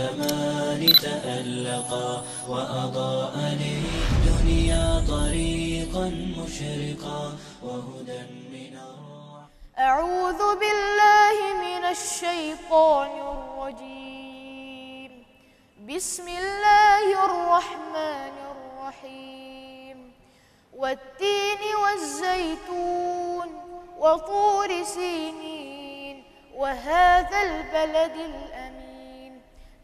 الزمان تألقا وأضاء للدنيا طريقا مشرقا وهدى من الرحمن. أعوذ بالله من الشيطان الرجيم. بسم الله الرحمن الرحيم. والتين والزيتون وطور سينين وهذا البلد الأمين.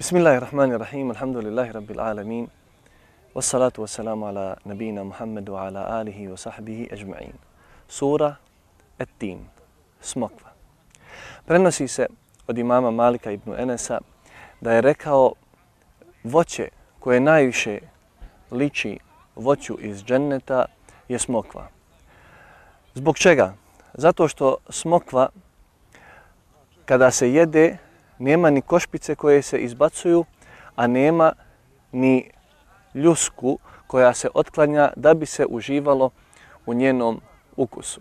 Bismillahirrahmanirrahim, alhamdulillahi rabbil alamin, wassalatu wassalamu ala nabina Muhammedu ala alihi wa sahbihi ajma'in. Sura At-Tin, Smokva. Prenosi se od imama Malika ibn Enesa da je rekao voće koje najviše liči voću iz dženneta je smokva. Zbog čega? Zato što smokva kada se jede nema ni košpice koje se izbacuju, a nema ni ljusku koja se otklanja da bi se uživalo u njenom ukusu.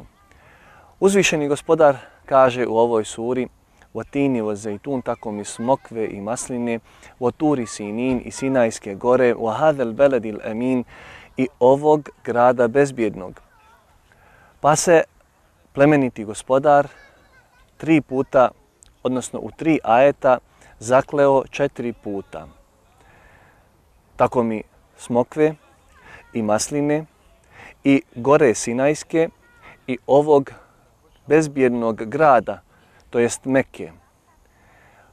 Uzvišeni gospodar kaže u ovoj suri Vatini wa zejtun, tako mi smokve i masline, Vaturi sinin i Sinajske gore, wa hadal beledil amin i ovog grada bezbjednog. Pa se plemeniti gospodar tri puta, odnosno u tri ajeta, zakleo četiri puta. Tako mi smokve i masline i gore Sinajske i ovog bezbjednog grada, to jest Mekke.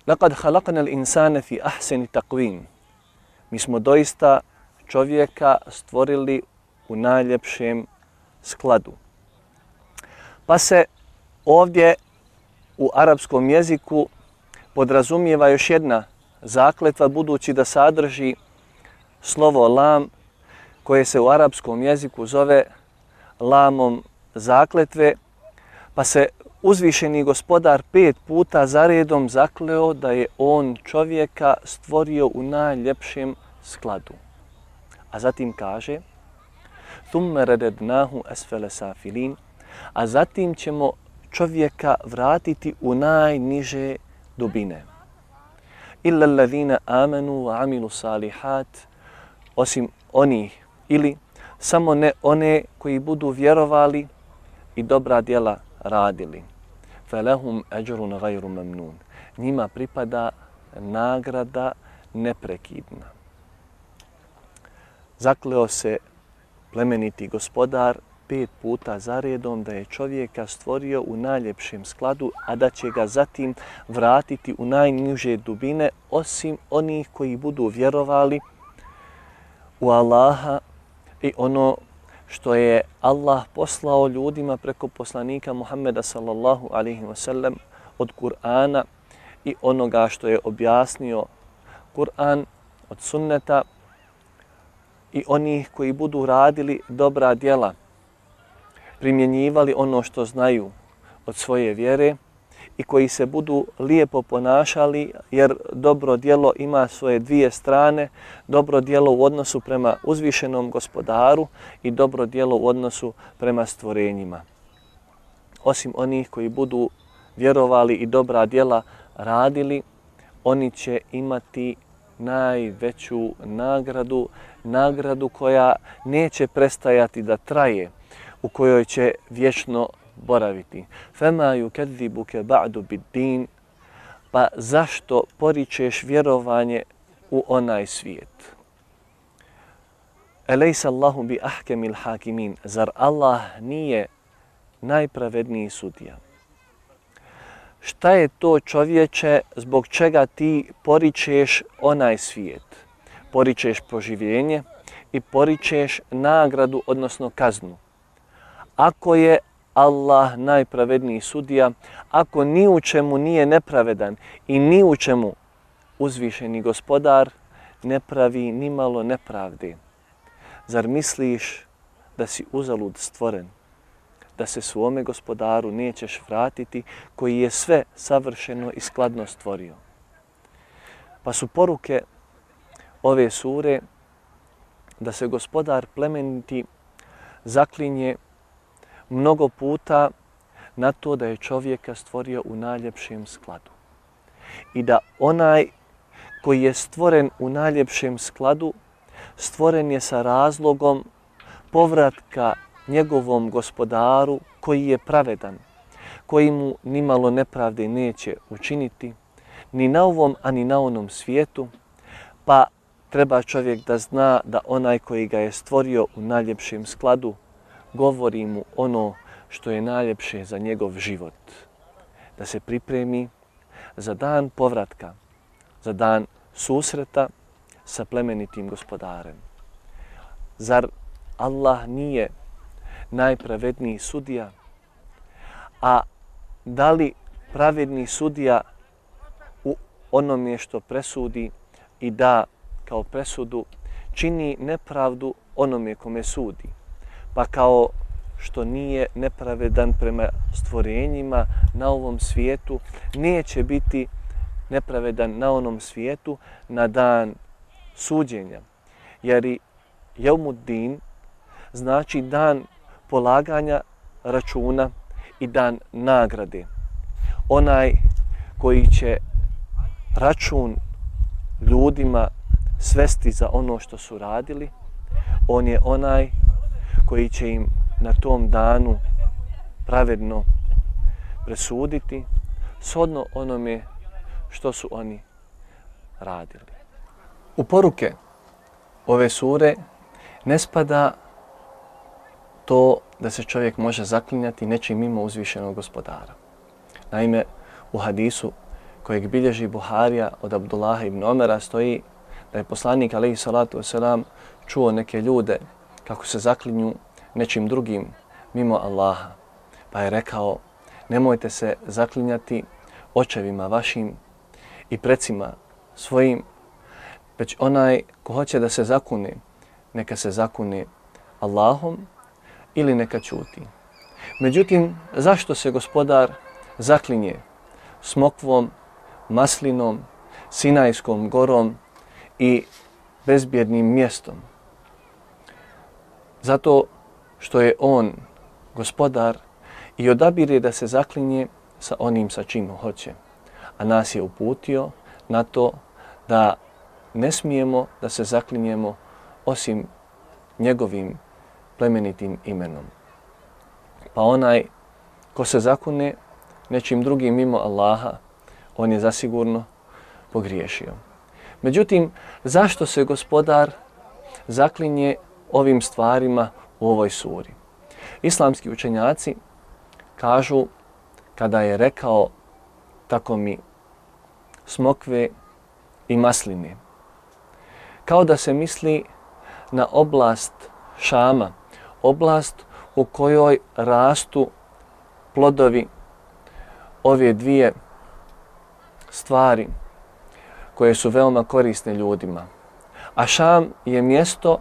Laqad khalaqna l'insane fi ahseni takvim. Mi smo doista čovjeka stvorili u najljepšem skladu. Pa se ovdje u arapskom jeziku podrazumijeva još jedna zakletva budući da sadrži slovo lam koje se u arapskom jeziku zove lamom zakletve pa se uzvišeni gospodar pet puta zaredom zakleo da je on čovjeka stvorio u najljepšem skladu. A zatim kaže ثُمَّ رَدَدْنَاهُ أَسْفَلَ سَافِلِينَ A zatim ćemo čovjeka vratiti u najniže dubine. Illa allazina amanu wa amilu salihat, osim onih, ili samo ne one koji budu vjerovali i dobra djela radili. Falahum ajrun ghayru mamnun. Njima pripada nagrada neprekidna. Zakleo se plemeniti gospodar pet puta zaredom da je čovjeka stvorio u najljepšem skladu, a da će ga zatim vratiti u najniže dubine, osim onih koji budu vjerovali u Allaha i ono što je Allah poslao ljudima preko poslanika Muhammeda sallallahu alaihi wa sallam od Kur'ana i onoga što je objasnio Kur'an od sunneta i onih koji budu radili dobra djela, primjenjivali ono što znaju od svoje vjere i koji se budu lijepo ponašali jer dobro djelo ima svoje dvije strane, dobro djelo u odnosu prema uzvišenom gospodaru i dobro djelo u odnosu prema stvorenjima. Osim onih koji budu vjerovali i dobra djela radili, oni će imati najveću nagradu, nagradu koja neće prestajati da traje, u kojoj će vječno boraviti. Fema yukadzibuke ba'du bid-din, pa zašto poričeš vjerovanje u onaj svijet? Elejsa Allahu bi ahkemil hakimin. Zar Allah nije najpravedniji sudija? Šta je to čovječe zbog čega ti poričeš onaj svijet? Poričeš poživljenje i poričeš nagradu, odnosno kaznu. Ako je Allah najpravedniji sudija, ako ni u čemu nije nepravedan i ni u čemu uzvišeni gospodar ne pravi ni malo nepravde. Zar misliš da si uzalud stvoren, da se svome gospodaru nećeš vratiti koji je sve savršeno i skladno stvorio? Pa su poruke ove sure da se gospodar plemeniti zaklinje mnogo puta na to da je čovjeka stvorio u najljepšem skladu. I da onaj koji je stvoren u najljepšem skladu, stvoren je sa razlogom povratka njegovom gospodaru koji je pravedan, koji mu nimalo nepravde neće učiniti, ni na ovom, ani na onom svijetu, pa treba čovjek da zna da onaj koji ga je stvorio u najljepšem skladu, govori mu ono što je najljepše za njegov život. Da se pripremi za dan povratka, za dan susreta sa plemenitim gospodarem. Zar Allah nije najpravedniji sudija? A da li pravedni sudija u onome što presudi i da kao presudu čini nepravdu onome kome sudi? Pa kao što nije nepravedan prema stvorenjima na ovom svijetu, neće biti nepravedan na onom svijetu na dan suđenja. Jer i Jevmuddin znači dan polaganja računa i dan nagrade. Onaj koji će račun ljudima svesti za ono što su radili, on je onaj koji će im na tom danu pravedno presuditi shodno onome što su oni radili. U poruke ove sure ne spada to da se čovjek može zaklinjati nečim mimo uzvišenog gospodara. Naime, u hadisu kojeg bilježi Buharija od Abdullaha ibn Omera stoji da je poslanik alaihi salatu wasalam čuo neke ljude kako se zaklinju nečim drugim mimo Allaha. Pa je rekao, nemojte se zaklinjati očevima vašim i precima svojim, već onaj ko hoće da se zakune, neka se zakune Allahom ili neka čuti. Međutim, zašto se gospodar zaklinje smokvom, maslinom, sinajskom gorom i bezbjednim mjestom? Zato što je on gospodar i odabire da se zaklinje sa onim sa čim hoće a nas je uputio na to da ne smijemo da se zaklinjemo osim njegovim plemenitim imenom. Pa onaj ko se zakune nečim drugim mimo Allaha, on je zasigurno pogriješio. Međutim, zašto se gospodar zaklinje ovim stvarima u ovoj suri? Islamski učenjaci kažu kada je rekao tako mi smokve i masline. Kao da se misli na oblast šama, oblast u kojoj rastu plodovi ove dvije stvari koje su veoma korisne ljudima. A šam je mjesto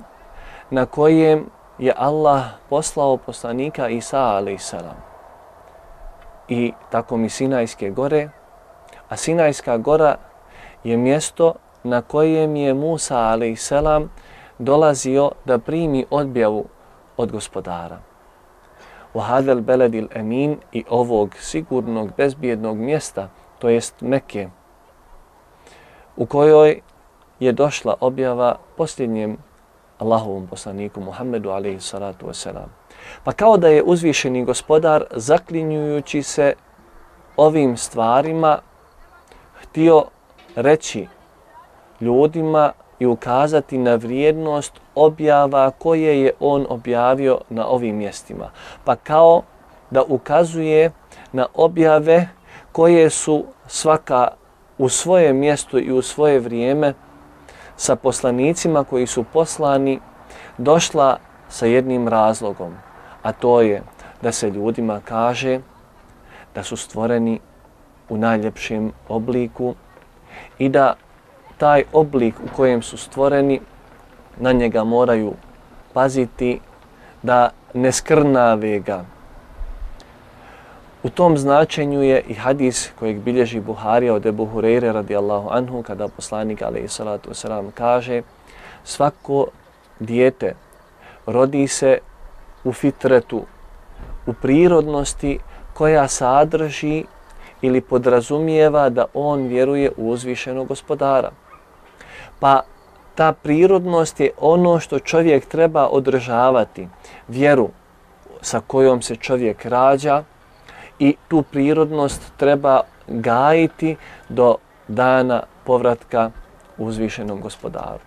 na kojem je Allah poslao poslanika Isa a.s. I tako mi Sinajske gore, a Sinajska gora je mjesto na kojem je Musa a.s. dolazio da primi odbjavu od gospodara. U Hadel Beledil Emin i ovog sigurnog, bezbjednog mjesta, to jest Mekke, u kojoj je došla objava posljednjem Allahovom poslaniku Muhammedu alaihi salatu wasalam. Pa kao da je uzvišeni gospodar zaklinjujući se ovim stvarima htio reći ljudima i ukazati na vrijednost objava koje je on objavio na ovim mjestima. Pa kao da ukazuje na objave koje su svaka u svoje mjesto i u svoje vrijeme sa poslanicima koji su poslani došla sa jednim razlogom, a to je da se ljudima kaže da su stvoreni u najljepšem obliku i da taj oblik u kojem su stvoreni na njega moraju paziti da ne skrnave ga. U tom značenju je i hadis kojeg bilježi Buharija od Ebu Hureyre radijallahu anhu kada poslanik alaihi salatu wasalam kaže svako dijete rodi se u fitretu, u prirodnosti koja sadrži ili podrazumijeva da on vjeruje u uzvišenog gospodara. Pa ta prirodnost je ono što čovjek treba održavati, vjeru sa kojom se čovjek rađa i tu prirodnost treba gajiti do dana povratka uzvišenom gospodaru.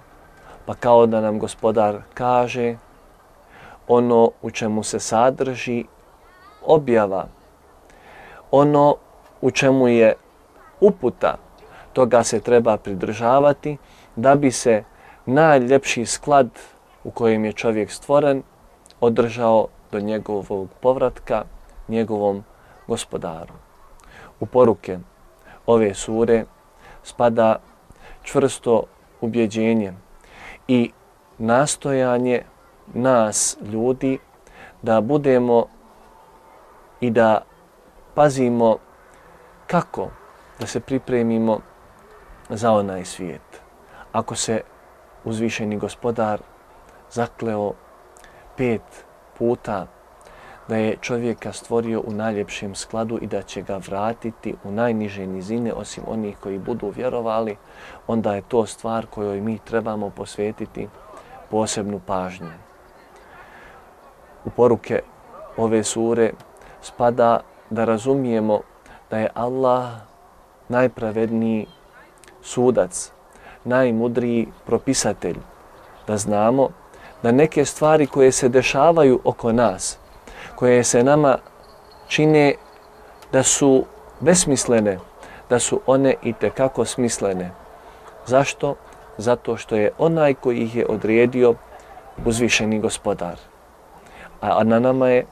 Pa kao da nam gospodar kaže ono u čemu se sadrži objava, ono u čemu je uputa, toga se treba pridržavati da bi se najljepši sklad u kojem je čovjek stvoren održao do njegovog povratka, njegovom gospodaru. U poruke ove sure spada čvrsto ubjeđenje i nastojanje nas ljudi da budemo i da pazimo kako da se pripremimo za onaj svijet. Ako se uzvišeni gospodar zakleo pet puta da je čovjeka stvorio u najljepšem skladu i da će ga vratiti u najniže nizine osim onih koji budu vjerovali, onda je to stvar kojoj mi trebamo posvetiti posebnu pažnju. U poruke ove sure spada da razumijemo da je Allah najpravedniji sudac, najmudriji propisatelj, da znamo da neke stvari koje se dešavaju oko nas, koje se nama čine da su besmislene, da su one i kako smislene. Zašto? Zato što je onaj koji ih je odredio uzvišeni gospodar. A na nama je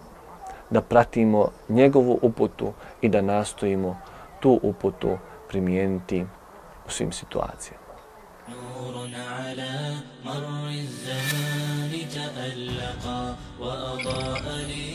da pratimo njegovu uputu i da nastojimo tu uputu primijeniti u svim situacijama. نور على مر الزمان تألقا وأضاء للدنيا طريقا